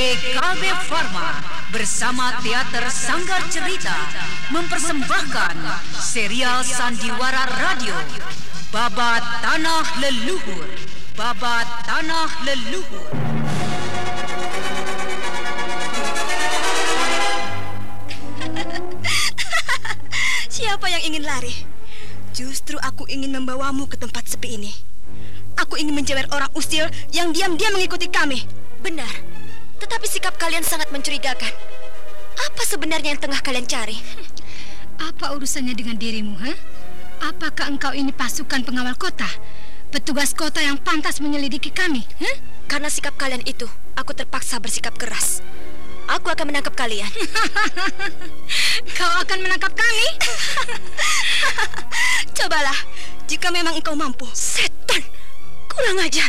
Kalbe Pharma bersama Teater Sanggar Cerita mempersembahkan serial Sandiwara Radio Babat Tanah Leluhur Babat Tanah Leluhur Siapa yang ingin lari? Justru aku ingin membawamu ke tempat sepi ini. Aku ingin menjewer orang usil yang diam-diam mengikuti kami. Benar, tetapi sikap kalian sangat mencurigakan. Apa sebenarnya yang tengah kalian cari? Apa urusannya dengan dirimu, ha? Apakah engkau ini pasukan pengawal kota? Petugas kota yang pantas menyelidiki kami, ha? Karena sikap kalian itu, aku terpaksa bersikap keras. Aku akan menangkap kalian. Kau akan menangkap kami? Cobalah, jika memang engkau mampu. Setan! Kurang ajar.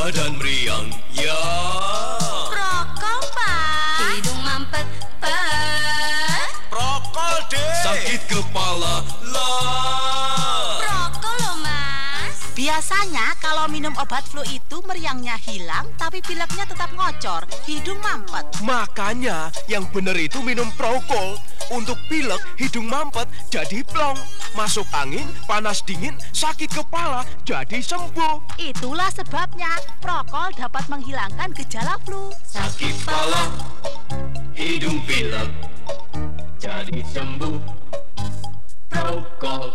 badan meriang, ya. Rokok, Pak. Hidung mampet, Pak. Rokok deh. Sakit kepala, lah. Rokok loh, Mas. Biasanya kalau minum obat flu itu meriangnya hilang tapi pileknya tetap ngocor, hidung mampet. Makanya yang bener itu minum prokol. Untuk pilek, hidung mampet jadi plong. Masuk angin, panas dingin, sakit kepala jadi sembuh. Itulah sebabnya prokol dapat menghilangkan gejala flu. Sakit kepala, hidung pilek, jadi sembuh. Prokol.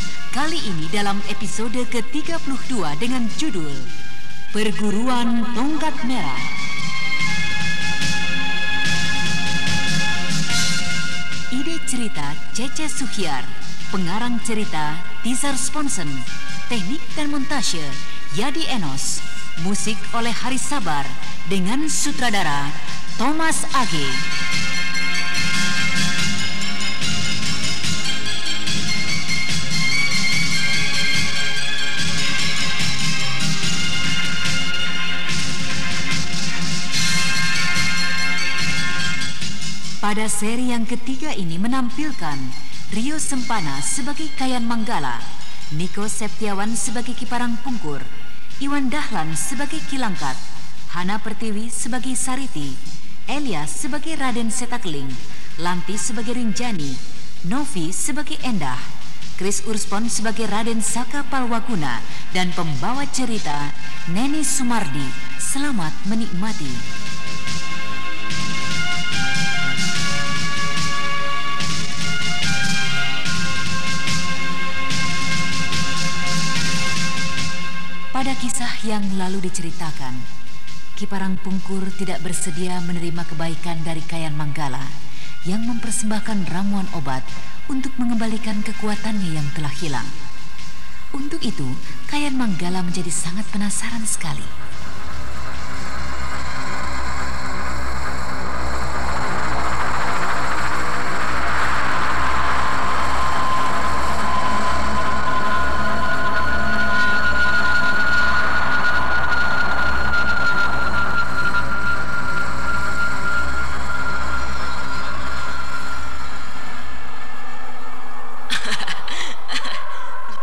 Kali ini dalam episode ke-32 dengan judul Perguruan Tongkat Merah. Ide cerita Cece Suhyar Pengarang cerita Tizar Sponsen Teknik dan montase Yadi Enos Musik oleh Haris Sabar Dengan sutradara Thomas Age Pada seri yang ketiga ini menampilkan Rio Sempana sebagai Kayan Manggala, Niko Septiawan sebagai Kiparang Pungkur, Iwan Dahlan sebagai Kilangkat, Hana Pertiwi sebagai Sariti, Elias sebagai Raden Setakling, Lanti sebagai Rinjani, Novi sebagai Endah, Chris Urspon sebagai Raden Saka Palwaguna, dan pembawa cerita Neni Sumardi. Selamat menikmati. Yang lalu diceritakan, Kiparang Pungkur tidak bersedia menerima kebaikan dari Kayan Manggala yang mempersembahkan ramuan obat untuk mengembalikan kekuatannya yang telah hilang. Untuk itu, Kayan Manggala menjadi sangat penasaran sekali.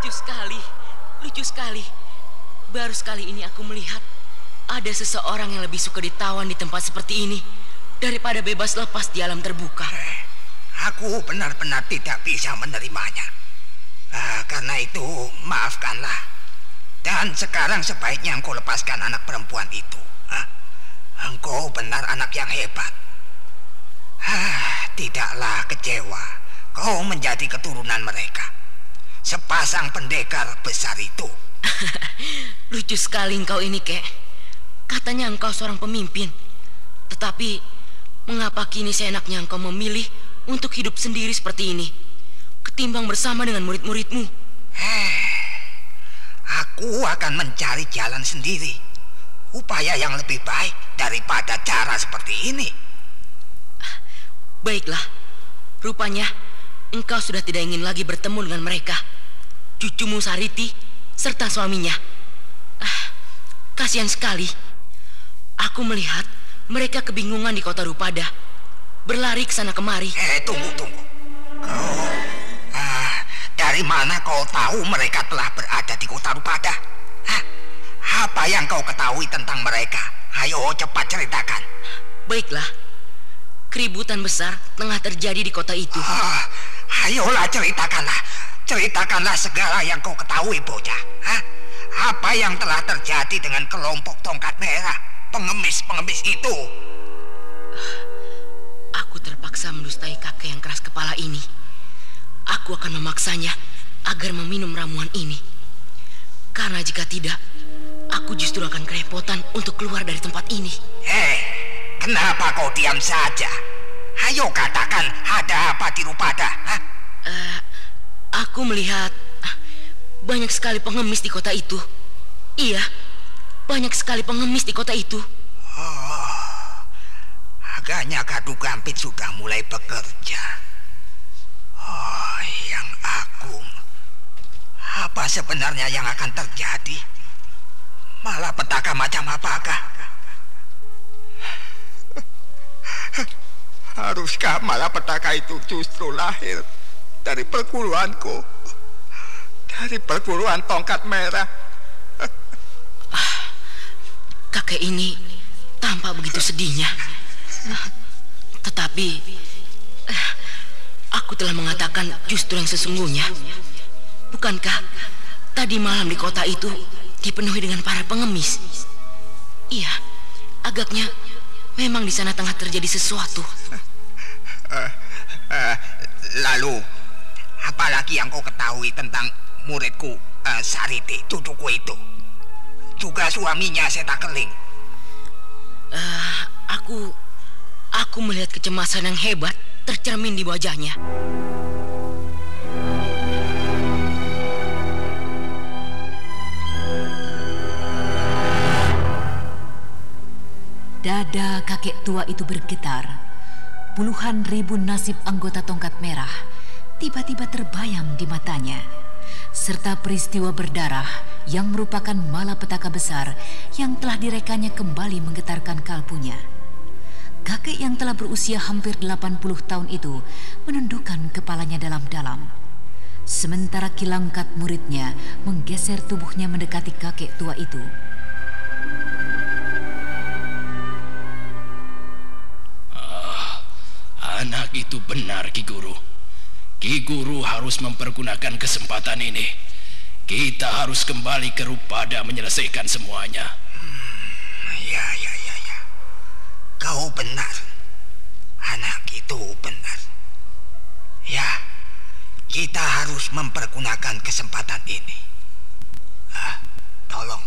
Lucu sekali, lucu sekali. Baru sekali ini aku melihat ada seseorang yang lebih suka ditawan di tempat seperti ini daripada bebas lepas di alam terbuka. Aku benar-benar tidak bisa menerimanya. Ah, karena itu, maafkanlah. Dan sekarang sebaiknya engkau lepaskan anak perempuan itu. Hah? Engkau benar anak yang hebat. Hah, tidaklah kecewa. Kau menjadi keturunan mereka. Sepasang pendekar besar itu. Lucu sekali engkau ini, kek. Katanya engkau seorang pemimpin. Tetapi, mengapa kini seenaknya engkau memilih untuk hidup sendiri seperti ini? Ketimbang bersama dengan murid-muridmu. Eh, aku akan mencari jalan sendiri. Upaya yang lebih baik daripada cara seperti ini. Baiklah, rupanya engkau sudah tidak ingin lagi bertemu dengan mereka. Cucumu Sariti serta suaminya. Ah, kasihan sekali. Aku melihat mereka kebingungan di kota Rupada. Berlari ke sana kemari. Eh, tunggu, tunggu. Kau, ah, dari mana kau tahu mereka telah berada di kota Rupada? Hah? Apa yang kau ketahui tentang mereka? Ayo cepat ceritakan. Baiklah, keributan besar tengah terjadi di kota itu. Ah, ayolah ceritakanlah. Ceritakanlah segala yang kau ketahui, bocah. Hah? Apa yang telah terjadi dengan kelompok tongkat merah, pengemis-pengemis itu? Aku terpaksa mendustai kakek yang keras kepala ini. Aku akan memaksanya agar meminum ramuan ini. Karena jika tidak, aku justru akan kerepotan untuk keluar dari tempat ini. Eh, kenapa kau diam saja? Ayo katakan ada apa di Rupada? Hah? Uh, aku melihat ah, banyak sekali pengemis di kota itu. Iya, banyak sekali pengemis di kota itu. Oh, agaknya Kadu Gampit sudah mulai bekerja. Oh, yang agung. Apa sebenarnya yang akan terjadi? Malah petaka macam apakah? Haruskah malapetaka itu justru lahir dari perguruanku? Dari perguruan tongkat merah? Kakek ini tampak begitu sedihnya. Tetapi eh, aku telah mengatakan justru yang sesungguhnya. Bukankah tadi malam di kota itu dipenuhi dengan para pengemis? Iya, agaknya memang di sana tengah terjadi sesuatu. Uh, uh, lalu, apalagi yang kau ketahui tentang muridku uh, Sariti, cucuku itu? Juga suaminya Seta Keling. Uh, aku, aku melihat kecemasan yang hebat tercermin di wajahnya. Dada kakek tua itu bergetar. Puluhan ribu nasib anggota tongkat merah tiba-tiba terbayang di matanya. Serta peristiwa berdarah yang merupakan malapetaka besar yang telah direkanya kembali menggetarkan kalpunya. Kakek yang telah berusia hampir 80 tahun itu menundukkan kepalanya dalam-dalam. Sementara kilangkat muridnya menggeser tubuhnya mendekati kakek tua itu. Anak itu benar, Ki Guru. Ki Guru harus mempergunakan kesempatan ini. Kita harus kembali ke Rupada menyelesaikan semuanya. Hmm, ya, ya, ya, ya. Kau benar. Anak itu benar. Ya, kita harus mempergunakan kesempatan ini. Ah, tolong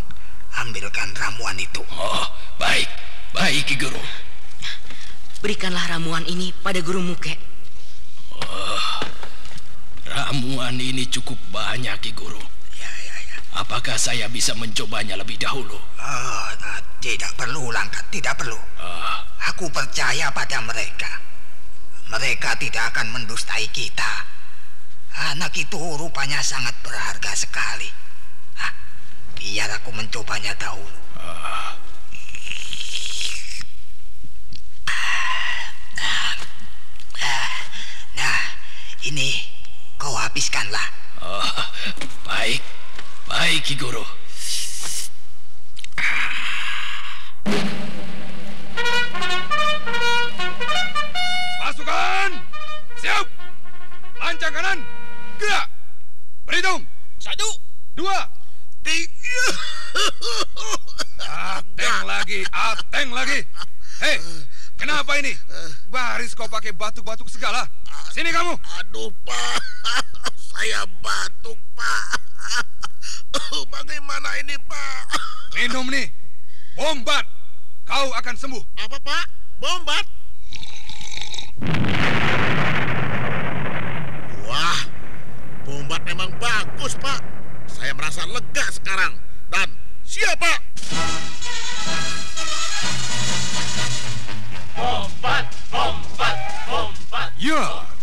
ambilkan ramuan itu. Oh, baik. Baik, Ki Guru. Berikanlah ramuan ini pada guru Muke. Ramuan ini cukup banyak, Ki Guru. Ya, ya, ya. Apakah saya bisa mencobanya lebih dahulu? Oh, nah, tidak perlu, Langkat. Tidak perlu. Oh. Aku percaya pada mereka. Mereka tidak akan mendustai kita. Anak itu rupanya sangat berharga sekali. Hah, biar aku mencobanya dahulu. Oh. Ini kau habiskanlah. Oh, baik. Baik, Ki Guru. Pasukan! Siap! Lancang kanan! Gerak! Berhitung! Satu! Dua! Tiga! lagi, ateng lagi. Hei, kenapa ini? Baris kau pakai batuk-batuk segala. Sini kamu. Aduh, Pak. Saya batuk, Pak. Bagaimana ini, Pak? Minum nih. Bombat. Kau akan sembuh. Apa, Pak? Bombat? Wah, bombat memang bagus, Pak. Saya merasa lega sekarang. Dan siapa? Bombat, bombat, bombat. Ya,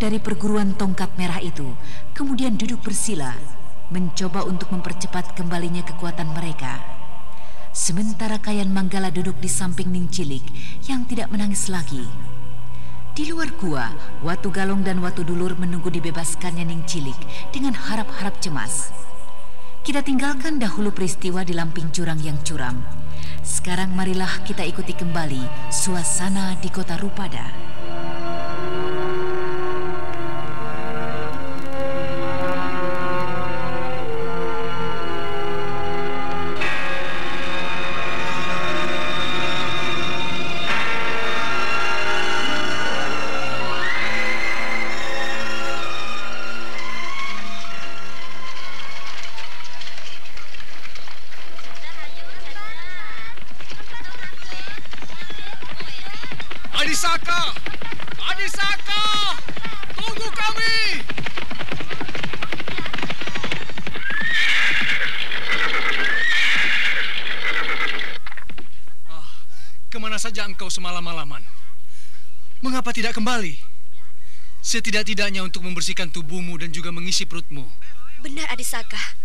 Dari perguruan tongkat merah itu kemudian duduk bersila, mencoba untuk mempercepat kembalinya kekuatan mereka. Sementara Kayan Manggala duduk di samping Ning Cilik yang tidak menangis lagi. Di luar gua, Watu Galong dan Watu Dulur menunggu dibebaskannya Ning Cilik dengan harap-harap cemas. Kita tinggalkan dahulu peristiwa di lamping jurang yang curam. Sekarang marilah kita ikuti kembali suasana di kota Rupada. Adisaka! Adisaka! Tunggu kami! Ah, ke mana saja engkau semalam-malaman? Mengapa tidak kembali? Setidak-tidaknya untuk membersihkan tubuhmu dan juga mengisi perutmu. Benar Adisaka.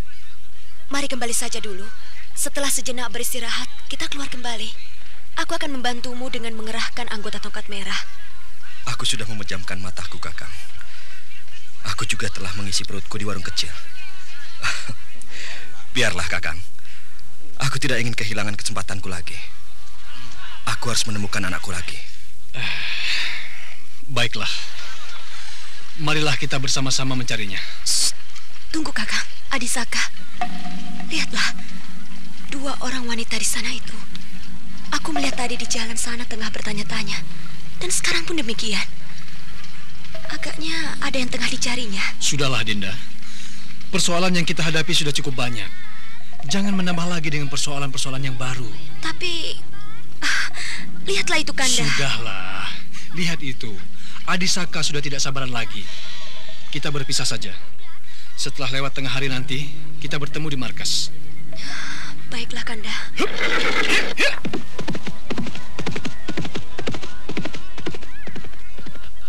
Mari kembali saja dulu. Setelah sejenak beristirahat, kita keluar kembali. Aku akan membantumu dengan mengerahkan anggota tongkat merah. Aku sudah memejamkan mataku, Kakang. Aku juga telah mengisi perutku di warung kecil. Biarlah, Kakang. Aku tidak ingin kehilangan kesempatanku lagi. Aku harus menemukan anakku lagi. Baiklah. Marilah kita bersama-sama mencarinya. Tunggu kakak, Adisaka. Lihatlah, dua orang wanita di sana itu. Aku melihat tadi di jalan sana tengah bertanya-tanya. Dan sekarang pun demikian. Agaknya ada yang tengah dicarinya. Sudahlah, Dinda. Persoalan yang kita hadapi sudah cukup banyak. Jangan menambah lagi dengan persoalan-persoalan yang baru. Tapi, ah, lihatlah itu Kanda. Sudahlah. Lihat itu. Adisaka sudah tidak sabaran lagi. Kita berpisah saja. Setelah lewat tengah hari nanti, kita bertemu di markas. Baiklah Kanda.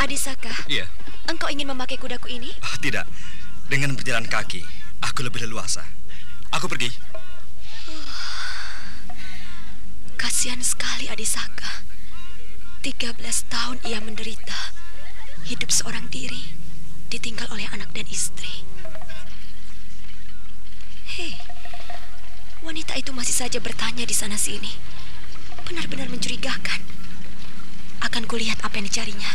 Adisaka, Iya. engkau ingin memakai kudaku ini? Ah, tidak. Dengan berjalan kaki, aku lebih leluasa. Aku pergi. Kasihan sekali Adisaka. 13 tahun ia menderita. Hidup seorang diri, ditinggal oleh anak dan istri. Hei, wanita itu masih saja bertanya di sana sini. Benar-benar mencurigakan. Akan kulihat apa yang dicarinya.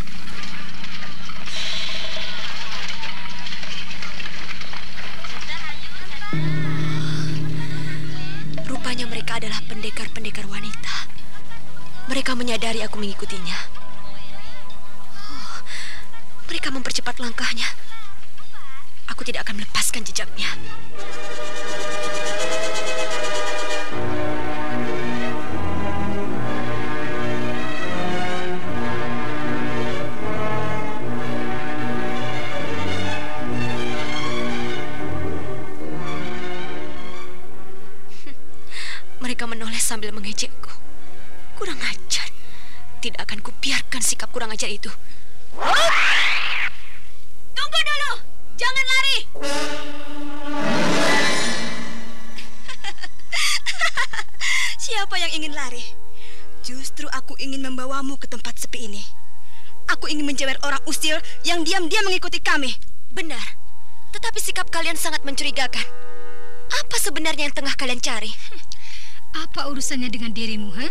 Rupanya mereka adalah pendekar-pendekar wanita. Mereka menyadari aku mengikutinya. Oh, mereka mempercepat langkahnya. Aku tidak akan melepaskan jejaknya. Kurang ajar itu. Tunggu dulu. Jangan lari! Siapa yang ingin lari? Justru aku ingin membawamu ke tempat sepi ini. Aku ingin menjewer orang usil yang diam-diam mengikuti kami. Benar. Tetapi sikap kalian sangat mencurigakan. Apa sebenarnya yang tengah kalian cari? Apa urusannya dengan dirimu, ha?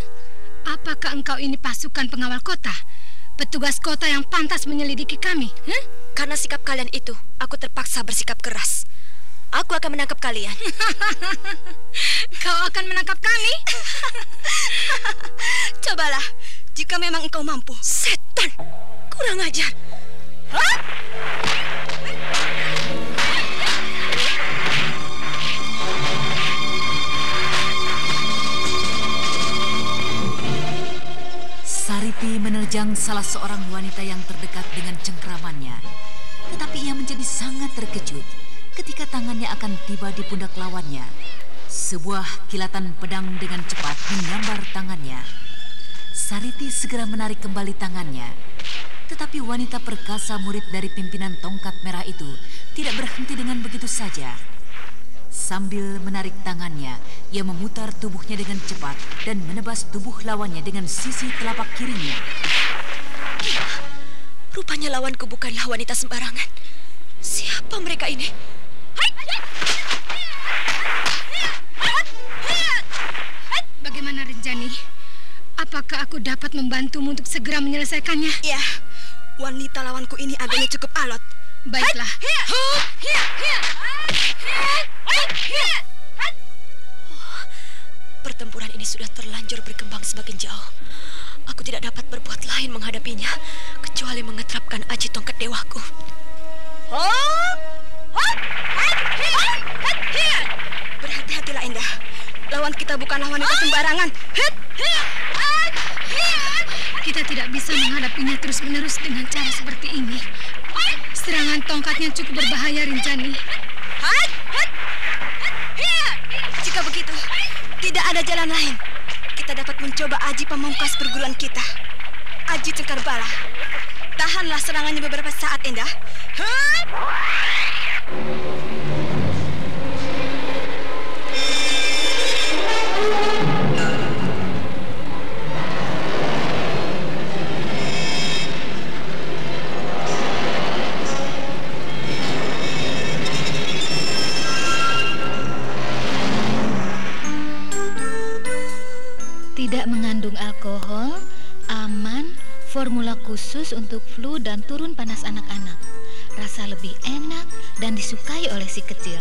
Apakah engkau ini pasukan pengawal kota? Petugas kota yang pantas menyelidiki kami, ha? Karena sikap kalian itu, aku terpaksa bersikap keras. Aku akan menangkap kalian. Kau akan menangkap kami? Cobalah, jika memang engkau mampu. Setan! Kurang ajar. Hah? Sariti menerjang salah seorang wanita yang terdekat dengan cengkramannya. Tetapi ia menjadi sangat terkejut ketika tangannya akan tiba di pundak lawannya. Sebuah kilatan pedang dengan cepat menyambar tangannya. Sariti segera menarik kembali tangannya. Tetapi wanita perkasa murid dari pimpinan tongkat merah itu tidak berhenti dengan begitu saja. Sambil menarik tangannya, ia memutar tubuhnya dengan cepat dan menebas tubuh lawannya dengan sisi telapak kirinya. Rupanya lawanku bukanlah wanita sembarangan. Siapa mereka ini? Bagaimana Renjani? Apakah aku dapat membantumu untuk segera menyelesaikannya? Ya, wanita lawanku ini agaknya cukup alot. Baiklah. Oh, pertempuran ini sudah terlanjur berkembang semakin jauh. Aku tidak dapat berbuat lain menghadapinya kecuali mengetrapkan aji tongkat dewaku. Berhati-hatilah Indah. Lawan kita bukanlah wanita sembarangan. Kita tidak bisa menghadapinya terus-menerus dengan cara seperti ini. Serangan tongkatnya cukup berbahaya, Rinjani. Jika begitu, tidak ada jalan lain. Kita dapat mencoba aji pamungkas perguruan kita. Aji Cengkar Bala. Tahanlah serangannya beberapa saat, Indah. Tidak mengandung alkohol, aman, formula khusus untuk flu dan turun panas anak-anak. Rasa lebih enak dan disukai oleh si kecil.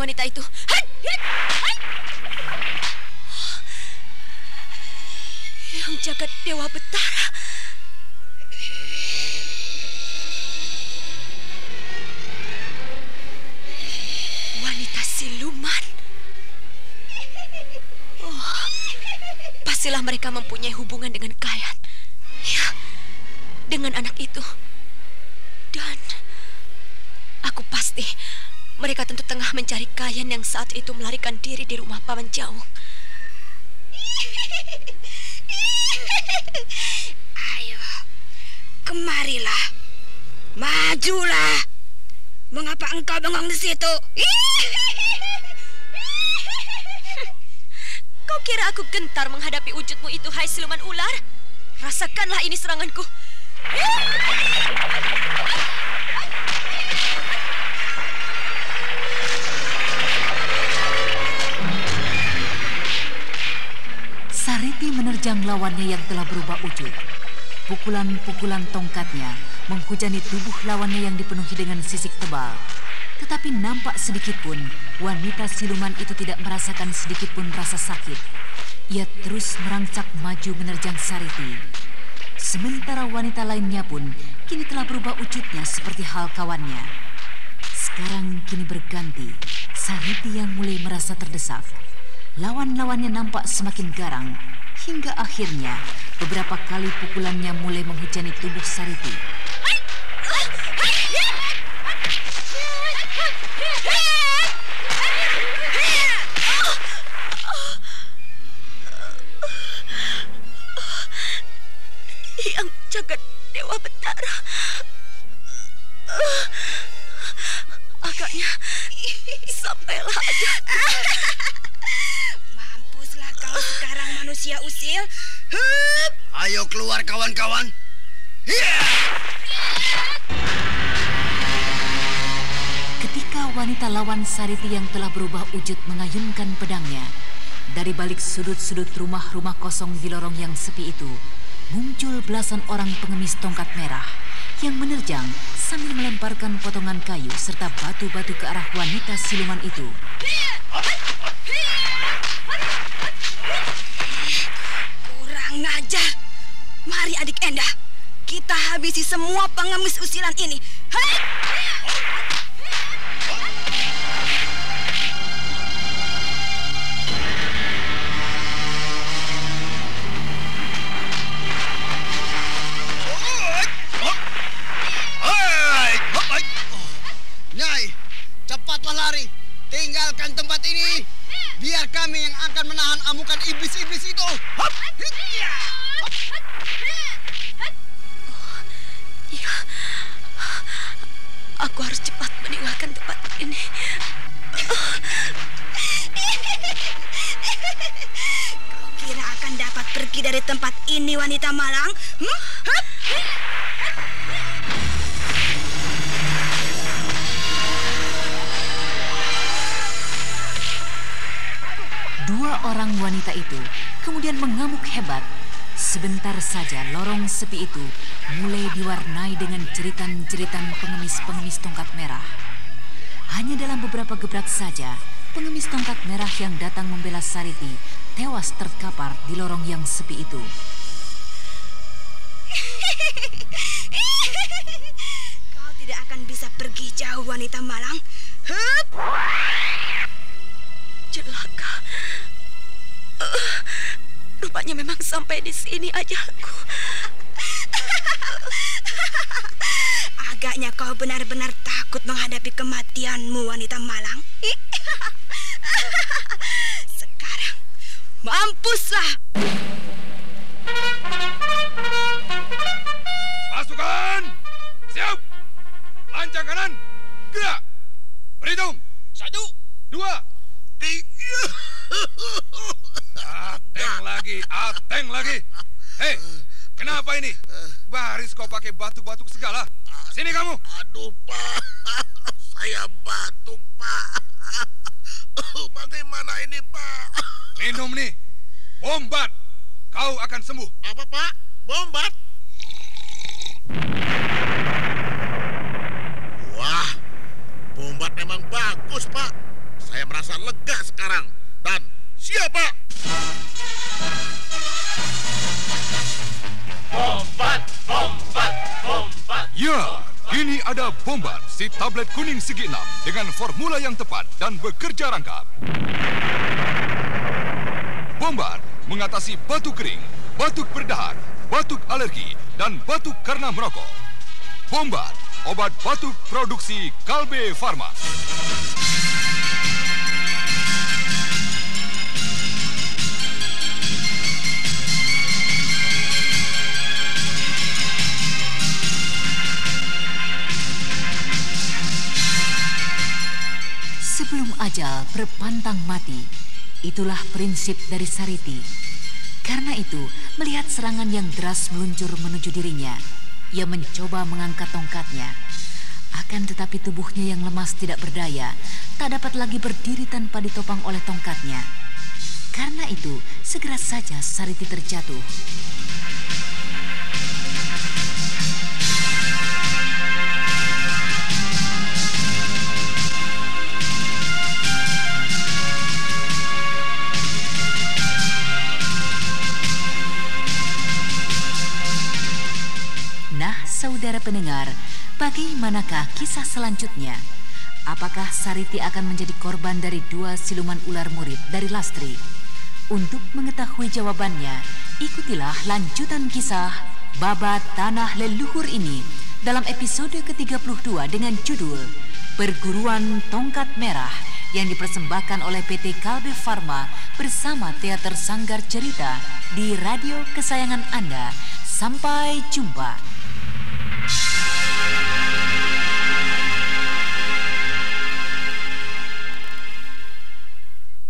Wanita itu? Yang jagat Dewa Betara. Wanita siluman. Oh, pastilah mereka mempunyai hubungan dengan Kayan. Ya, dengan anak itu. Dan aku pasti mereka tentu tengah mencari Kayan yang saat itu melarikan diri di rumah Paman Jauh. Ayo, kemarilah. Majulah. Mengapa engkau bengong di situ? Kau kira aku gentar menghadapi wujudmu itu, hai siluman ular? Rasakanlah ini seranganku. Lawannya yang telah berubah wujud. Pukulan-pukulan tongkatnya menghujani tubuh lawannya yang dipenuhi dengan sisik tebal. Tetapi nampak sedikit pun wanita siluman itu tidak merasakan sedikit pun rasa sakit. Ia terus merangsak maju menerjang Sariti. Sementara wanita lainnya pun kini telah berubah wujudnya seperti hal kawannya. Sekarang kini berganti, Sariti yang mulai merasa terdesak. Lawan-lawannya nampak semakin garang, hingga akhirnya beberapa kali pukulannya mulai menghujani tubuh Sariti. Yang jagat Dewa Betara. Agaknya sampailah aja. Kau sekarang manusia usil. Hup! Ayo keluar kawan-kawan. Ketika wanita lawan Sariti yang telah berubah wujud mengayunkan pedangnya, dari balik sudut-sudut rumah-rumah kosong di lorong yang sepi itu, muncul belasan orang pengemis tongkat merah yang menerjang sambil melemparkan potongan kayu serta batu-batu ke arah wanita siluman itu. Kurang Mari adik Endah, kita habisi semua pengemis usilan ini. Hai! Nyai, cepatlah lari. Tinggalkan tempat ini. Biar kami yang akan menahan amukan iblis-iblis itu. Hop! Iya. Pergi dari tempat ini wanita malang? Hmm? Dua orang wanita itu kemudian mengamuk hebat. Sebentar saja lorong sepi itu mulai diwarnai dengan jeritan-jeritan pengemis-pengemis tongkat merah. Hanya dalam beberapa gebrak saja, pengemis tongkat merah yang datang membela Sariti tewas terkapar di lorong yang sepi itu. Kau tidak akan bisa pergi jauh wanita malang. Hup! Celaka. Eh, rupanya memang sampai di sini ajalku. Agaknya kau benar-benar takut menghadapi kematianmu wanita malang. Mampuslah. Pasukan! Siap! Lancang kanan! Gerak! Berhitung! Satu! Dua! Tiga! Ateng lagi, ateng lagi! Hei, kenapa ini? Baris kau pakai batuk-batuk segala. Sini kamu! Aduh, Pak. Saya batuk, Pak. Bagaimana ini, Pak? Minum nih. Bombat. Kau akan sembuh. Apa, Pak? Bombat? Wah, bombat memang bagus, Pak. Saya merasa lega sekarang. Dan siapa? Bombat, bombat, bombat. Ya, kini ada Bombat, si tablet kuning segi enam dengan formula yang tepat dan bekerja rangkap. Bombat mengatasi batuk kering, batuk berdahak, batuk alergi, dan batuk karena merokok. Bombat, obat batuk produksi Kalbe Farma. Sebelum ajal berpantang mati, itulah prinsip dari Sariti. Karena itu, melihat serangan yang deras meluncur menuju dirinya, ia mencoba mengangkat tongkatnya. Akan tetapi tubuhnya yang lemas tidak berdaya, tak dapat lagi berdiri tanpa ditopang oleh tongkatnya. Karena itu, segera saja Sariti terjatuh. Kisah selanjutnya? Apakah Sariti akan menjadi korban dari dua siluman ular murid dari Lastri? Untuk mengetahui jawabannya, ikutilah lanjutan kisah Babat Tanah Leluhur ini dalam episode ke-32 dengan judul Perguruan Tongkat Merah yang dipersembahkan oleh PT Kalbe Farma bersama Teater Sanggar Cerita di radio kesayangan Anda. Sampai jumpa.